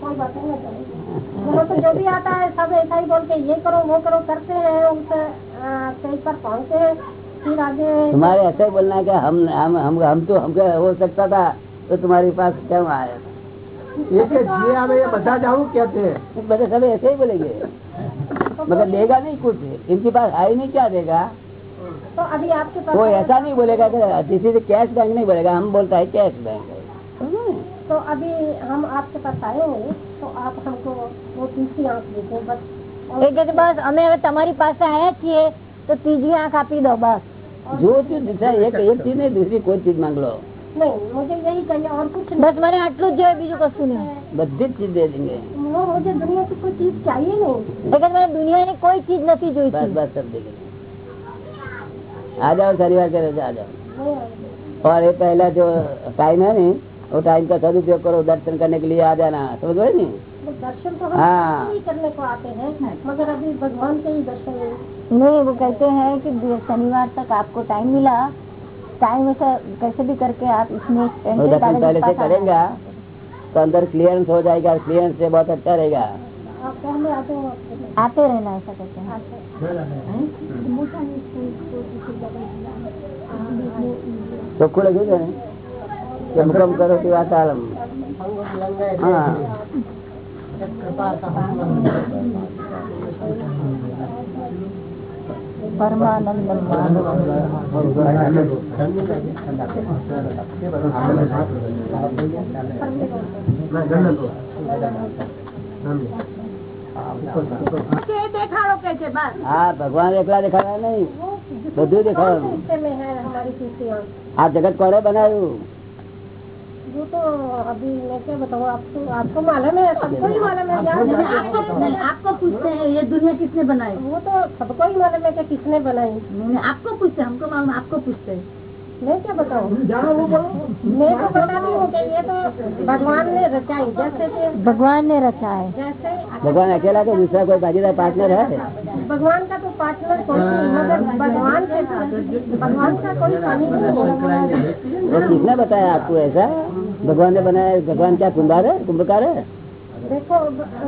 कोई बात नहीं है जहाँ तो जो भी आता है सब ऐसा ही बोलते ये करो वो करो करते हैं उनसे स्टेज पर पहुँचते हैं फिर आगे तुम्हारे ऐसा ही बोलना है कि हम हम हम हम तो हमको हो सकता था तो तुम्हारे पास क्यों आया ये के जे ये बता जाऊँ सब ऐसे ही बोलेंगे। मगर देगा नहीं कुछ इनके पास आई नहीं क्या देगा? तो अभी आपके पास वो ऐसा नहीं बोलेगा कि दिस कैश बैंक नहीं बोलेगा हम बोलता है कैश बैंक है। तो अभी हम आपके पास आएंगे तो आप हमको वो तीसरी आंख दीजिए बस એ કે છે, બસ અમે હવે તમારી પાસે આવ્યા છીએ તો ત્રીજી આંખ આપી દો બસ जो चीज दूसरा एक एक चीज नहीं दूसरी कोई चीज मांग लो नहीं मुझे यही चाहिए और कुछ બસ મને આટલું જ જોઈએ બીજું કશું નહીં बद्धी चीज दे देंगे वो मुझे दुनिया की कोई चीज चाहिए नहीं એ કે મને દુનિયાની કોઈ ચીજ નથી बस જોઈતી बस सब देंगे आ जाओ शनिवार के रोज आ जाओ नहीं और ये पहला जो टाइम है नी और टाइम का सदुपयोग करो दर्शन करने के लिए आ जाना समझ गए नहीं? दर्शन तो हाँ। करने को आते हैं मगर अभी भगवान के ही दर्शन नहीं वो कहते हैं कि शनिवार तक आपको टाइम मिला टाइम ऐसा कैसे भी करके आप इसमें दर्शन पहले से करेगा तो अंदर क्लियरेंस हो जाएगा क्लियरेंस से बहुत अच्छा रहेगा। आते रहना ऐसा कहते हैं। हाँ? तो, तो खुले क्यों મુકમ કરો તે વાતાલમ હા. હા, ભગવાન એકલા દેખાડવા નહીં. બધું દેખાડવાનું. આ જગત કોને બનાવ્યું? वो तो अभी मैं क्या बताऊँ आपको आपको मालूम है सबको ही मालूम है यहाँ नहीं, जहाँ- आपको नहीं, आपको पूछते हैं ये दुनिया किसने बनाई वो तो सबको ही मालूम है कि किसने बनाई नहीं, नहीं, आपको पूछते हैं हमको मालूम आपको पूछते हैं मैं क्या बताऊँ मैं तो बताती हूँ कि ये तो भगवान ने रचाई जैसे कि भगवान ने रचा है जैसे भगवान अकेला तो दूसरा कोई भागीदार पार्टनर है भगवान का तो पार्टनर कोई नहीं मगर भगवान के भगवान का कोई कमी नहीं है वो किसने बताया आपको ऐसा? भगवान ने बनाया भगवान क्या कुंभार है? कुंभकार है? देखो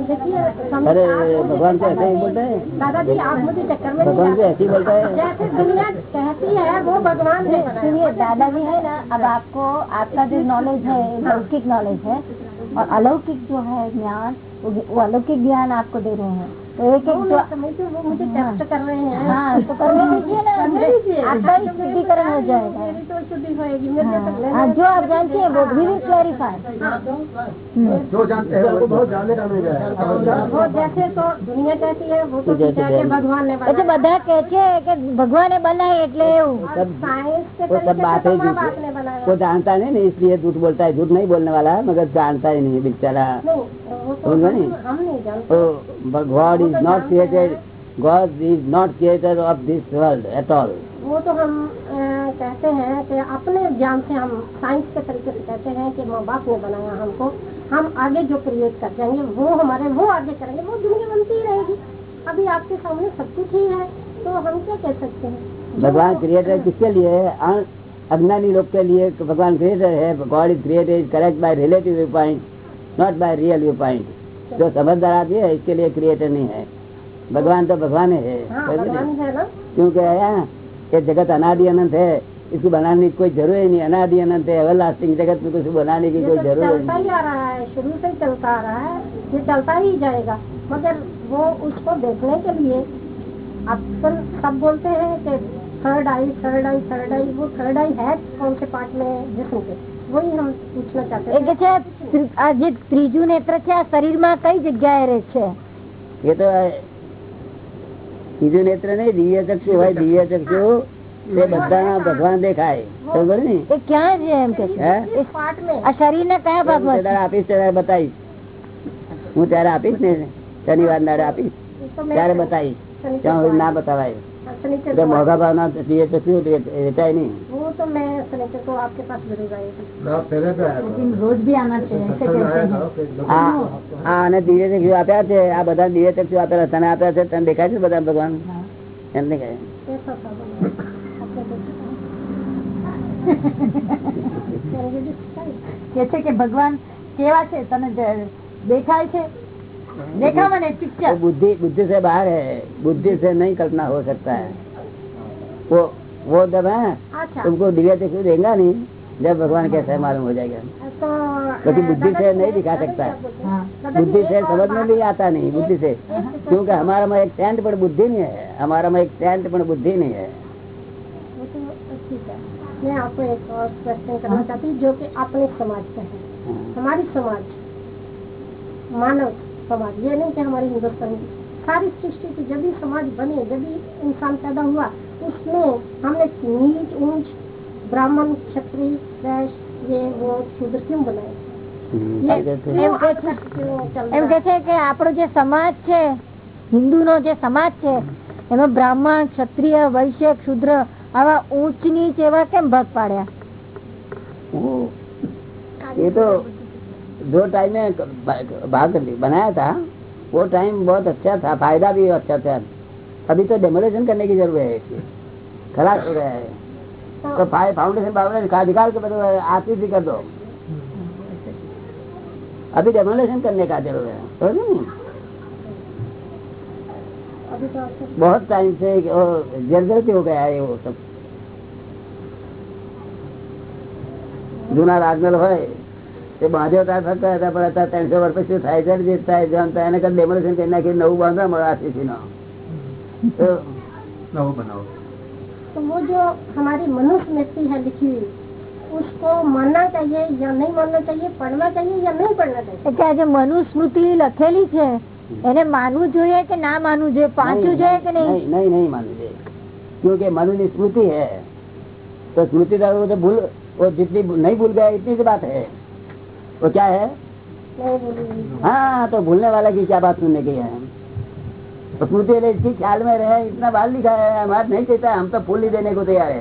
देखिए अरे भगवान को ऐसे ही बोलता है। दादाजी आप मुझे चक्कर में भगवान को ऐसे ही बोलता है। जैसे दुनिया कहती है वो भगवान ने बनाया। सुनिए दादाजी है ना अब आपको आपका जो नॉलेज है लौकिक नॉलेज है और अलौकिक जो है ज्ञान वो अलौकिक ज्ञान आपको दे रहे हैं। तो वो जो मैं समझती हूँ, वो मुझे टेस्ट कर रहे हैं हाँ तो करने दीजिए ना करने दीजिए। आपका ही शुद्धिकरण हो जाएगा मेरी तो शुद्धि होएगी मेरे हाँ, तो हाँ, जो आप जानते हैं वो भी विल क्लैरिफाई जो जानते हैं वो बहुत जानने का मिल जाए वो जैसे तो दुनिया कहती है वो तो जैसे कहते हैं कि भगवान ने એટલે बनाया બધા કે છે કે ભગવાને બનાવી એટલે એવું और साइंस के वो सब तरीके बात से है तो माँ झूठ बाप ने बनाया वो जानता नहीं ना इसलिए झूठ बोलता है झूठ नहीं बोलने वाला है मगर जानता ही नहीं बेचारा God is not created God is not creator of this world at all वो तो हम कहते हैं कि अपने ज्ञान से हम साइंस के तरीके से कहते हैं कि माँ बाप ने बनाया हमको। हम आगे जो क्रिएट कर जाएँगे वो हमारे वो आगे करेंगे वो दुनिया बनती ही रहेगी। अभी आपके सामने सब कुछ ही है तो हम क्या कह सकते हैं? भगवान क्रिएटर किसके लिए? है अन- अज्ञानी लोग के लिए भगवान क्रिएटर है God is created correct by relative point not by real viewpoint जो समझदार आदमी है इसके लिए क्रिएटर नहीं है। भगवान तो भगवान है। हाँ है क्योंकि ये जगत अनादि अनंत है। इसको बनाने की कोई ज़रूरत ही नहीं। अनादि अनंत है। एवर लास्टिंग जगत में कुछ बनाने की कोई तो ज़रूरत चलता नहीं। ही आ रहा है। शुरू से चलता आ रहा है। ये चलता ही जाएगा। मगर वो उसको देखने के लिए अपन सब बोलते हैं कि third eye third eye third eye वो थर्ड आई है कौन से पार्ट में जिसम के જે ત્રીજું નેત્ર છે આ શરીરમાં કઈ જગ્યાએ રહે છે? એ તો ત્રીજું નેત્ર નહીં દિવ્ય ચક્ષુ હોય દિવ્ય ચક્ષુ ભગવાન દેખાય. ખબર એ ક્યાં છે એમ કે શરીર ના કયા ભાગમાં આપીશ બતાવીશ. હું ત્યારે આપીશ ને શનિવાર આપીશ. ત્યારે બતાવીશ. ક્યાં ના બતાવાય. મોઘા વેચાય નહીં? અને દિવ્ય ચક્ષુ આપ્યા છે આ બધા દિવ્ય ચક્ષુ આપેલા તને આપ્યા છે તને દેખાય છે બધા ભગવાન? એમને કહે? કે છે કે ભગવાન કેવા છે? તને દેખાય છે देखा मैंने पिक्चर बुद्धि बुद्धि से बाहर है। बुद्धि से नहीं कल्पना हो सकता है। वो वो जब है अच्छा। तुमको दिव्या चक्षु तो देगा नहीं? जब भगवान कैसे मालूम हो जाएगा। क्योंकि बुद्धि से नहीं दिखा सकता। है। बुद्धि से हाँ। समझ में भी आता नहीं बुद्धि से। क्योंकि हमारा में एक टेंट पर बुद्धि नहीं है। हमारा में एक टेंट पर बुद्धि नहीं तो है। मैं आपको एक और प्रश्न करना हाँ। चाहती हूँ जो कि अपने समाज का है। हाँ। हमारी समाज मानव समाज ये नहीं कि हमारी हिंदुस्तान की सारी सृष्टि की जब भी समाज बने जब भी इंसान पैदा हुआ उसमें हमने नीच ऊंच ब्राह्मण क्षत्रिय वैश्य ये वो शूद्र क्यों बनाए हम्म, ये क्या कहते हैं? क्यों आज तक क्यों चल એમ रहा કે है? છે કે આપણો જે સમાજ છે હિન્દુનો જે સમાજ છે એમાં બ્રાહ્મણ ક્ષત્રિય વૈશ્ય શુદ્ર આવા ઊંચ નીચ એવા કેમ ભાગ પાડ્યા वो ये तो जो टाइम में भाग बनाया था वो टाइम बहुत अच्छा था फायदा भी अच्छा था अभी तो डेमोलेशन करने की जरूरत है इसकी खराब हो गया है तो फाउंडेशन बाउंडेशन का निकाल के मतलब आरती भी कर दो अभी डेमोलेशन करने का जरूरत है समझ नहीं अभी तो आपको बहुत टाइम से वो जर्जरित हो गया है वो सब જૂના રાજમહેલ હોય તે બાંધ્યો ત્યાં થતા હતા પણ અત્યારે ત્રણસો વર્ષ પછી થાય છે જે થાય છે આમ થાય એને કઈ ડેમોલેશન કરી નાખી નવું બાંધવા મળે આરસીસી નો તો नव बनाओ तो वो जो हमारी मनुस्मृति है लिखी हुई उसको मानना चाहिए या नहीं मानना चाहिए पढ़ना चाहिए या नहीं पढ़ना चाहिए એટલે આ જે મનુસ્મૃતિ લખેલી છે એને માનવું જોઈએ કે ના માનવું જોઈએ પાછું नहीं, જોઈએ કે नहीं નહીં नहीं नहीं माननी चाहिए क्योंकि मनु की स्मृति है तो स्मृति का वो तो भूल वो जितनी नहीं भूल गया इतनी सी बात है वो क्या है? हाँ तो भूलने वाला की क्या बात सुनने की है? तो इसकी ख्याल में रहे इतना बाल लिखा है हमारा नहीं कहता हम तो फूल ही देने को तैयार है।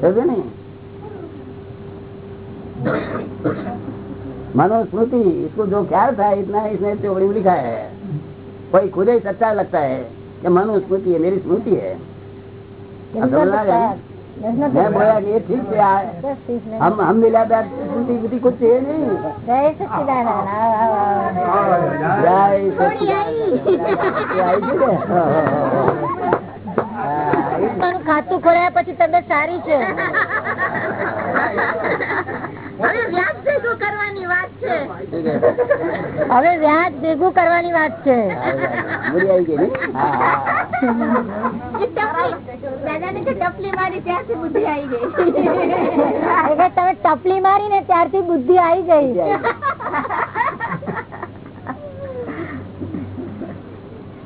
समझे नहीं? मनुस्मृति इसको जो ख्याल था इतना इसने चौड़ी में लिखा है। कोई खुद ही सच्चा लगता है कि मनुस्मृति है मेरी स्मृति है। में आ गया ना? मैं बोला कि ये ठीक से आ- हम हम मिला था स्मृति बुद्धि कुछ है नहीं જય સચ્ચિદાનંદ આવો, આવો, આવો. જય સચ્ચિદાનંદ. એ આવી છે ને? હા, હા, હા. હા, એ જ. તમારું ખાતું ખોલાયા પછી તબિયત સારી છે હવે વ્યાજ ભેગું કરવાની વાત છે ઠીક છે. હવે વ્યાજ ભેગું કરવાની વાત છે દાદાને જે ટપલી મારી ત્યાંથી બુદ્ધિ આવી ગઈ. તમે ટપલી મારી ને ત્યારથી બુદ્ધિ આવી ગઈ.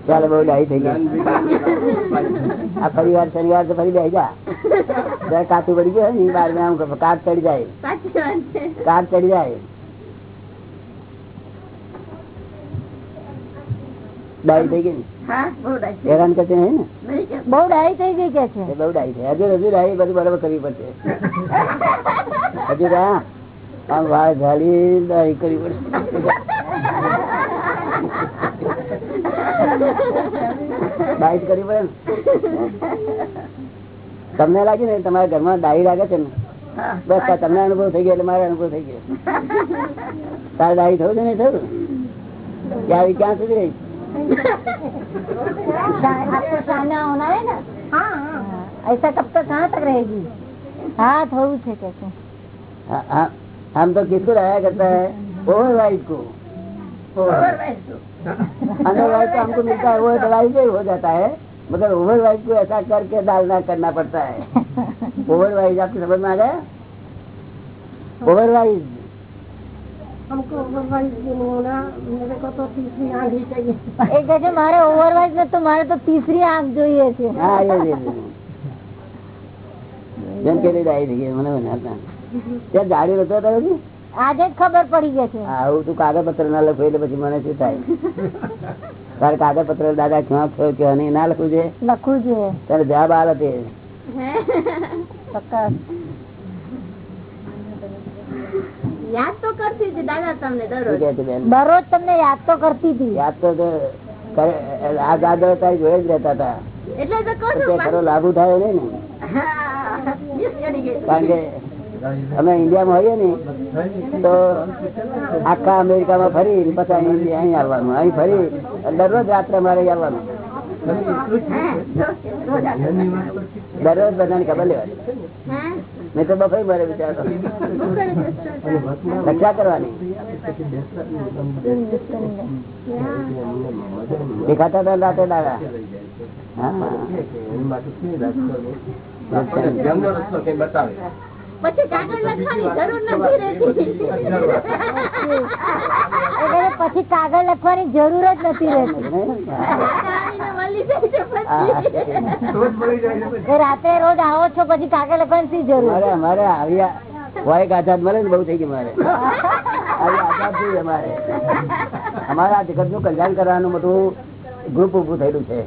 ચાલો બહુ ડાહી થઈ ગઈ આ પરિવાર વાર શનિવાર તો ફરી બેસી જા. કાતું પડી ગયો ને બાર આમ કાટ ચડી જાય. સાચી કાટ ચડી જાય. ડાઈ થઈ ગઈ હેરાન કરતી નહીં ને? બહુ ડાઈ થઈ ગઈ કે છે? બહુ ડાઈ થઈ હજુ હજુ ડાઈ બધું બરાબર કરવી પડશે. હજુ રા. આમ વાર ઝાડી ડાઈ કરવી પડશે. ડાઈટ કરવી પડે ને? તમને લાગે ને તમારા ઘરમાં ડાઈ લાગે છે ને? બસ આ તમને અનુભવ થઈ ગયો એટલે મારા અનુભવ થઈ ગયો. તારે ડાઈ થયું છે નહીં થયું ક્યાં ક્યાં સુધી રહી? आपको सामना होना है। ना हाँ, ऐसा कब तक कहाँ तक रहेगी? हाँ थोड़ी से कैसे? हम तो किसको लाया करता है? ओवर ओवरवाइट को। ओवर ओवरवाइट को हमको मिलता है वो दवाई से हो जाता है। मगर ओवर ओवरवाइट को ऐसा करके डालना करना पड़ता है। ओवर वाइज आपकी समझ में आ गया? ओवर वाइज हमको ओवरवाइज भी नहीं होना मेरे को तो तीसरी आंधी चाहिए એ કહે છે મારે ઓવરવાઇઝ ને તો મારે તો તીસરી આંખ જોઈએ છે हाँ ये ये ये। જેમ કે ડાઈ થઈ ગઈ મને બનાવતા ત્યાં ગાડી નતો હતો હજી? આજે જ ખબર પડી ગઈ છે આવું તું કાગળ પત્ર ના લખું એટલે પછી મને શું થાય તારે કાગળ પત્ર દાદા ક્યાં થયો ક્યાં નહીં ના લખવું છે લખવું જોઈએ તારે જવાબ આલ તે ચોક્કસ યાદ તો કરતી હતી દાદા તમને દરરોજ. તમને યાદ તો કરતી હતી. યાદ તો આ દાદા તારી જોઈ જ રહેતા હતા. એટલે લાભ ઉઠાયો ને? કારણ કે અમે ઇન્ડિયામાં હોઈએ ને તો આખા અમેરિકામાં ફરી પછી અહીં આવવાનું અહીં ફરી દરરોજ રાત્રે મારે આવવાનું. દરરોજ બધાને ખબર લેવાની. મેં તો બફાઈ મારે વિચાર રક્ષા કરવાની. દેખાતા હતા રાતે દાદા હા. જમનો રસ્તો કઈ બતાવે પછી કાગળ લખવાની જરૂર નથી રહેતી એ કહે છે, પછી કાગળ લખવાની જરૂર જ નથી રહેતી. રાતે રોજ આવો છો પછી કાગળ લખવાની શી જરૂર? અમારે આવ્યા આવી આઝાદ મળે ને બહુ થઈ ગયું મારે. આઝાદ થઈ અમારે. અમારા જગતનું કલ્યાણ કરવાનું બધું ગ્રુપ ઉભું થયેલું છે.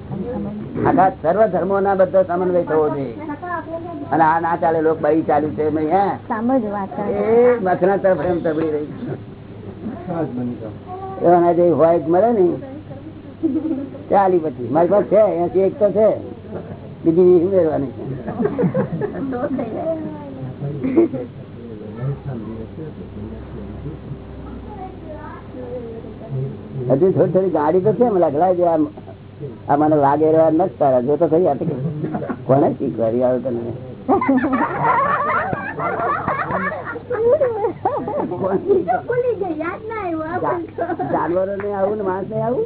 આખા સર્વ ધર્મો ના બધો સમન્વય થવો જોઈએ. અને આ ના ચાલે લોક બાઈ ચાલ્યું છે મેં હે? સમજ વાત કરે. એ મથના તરફ એમ તબડી રહી જે હોય મળે ને ચાલી પછી. મારી પાસે છે એસી એક તો છે. બીજી વીસ ઉમેરવાની છે? હજુ થોડી થોડી ગાડી તો છે મને આ મને લાગે રહ્યા નથી તારા. જો તો ખરી આ કોને શીખવાડી આવે તને. જાનવરો ને આવું ને માણસ ને આવું?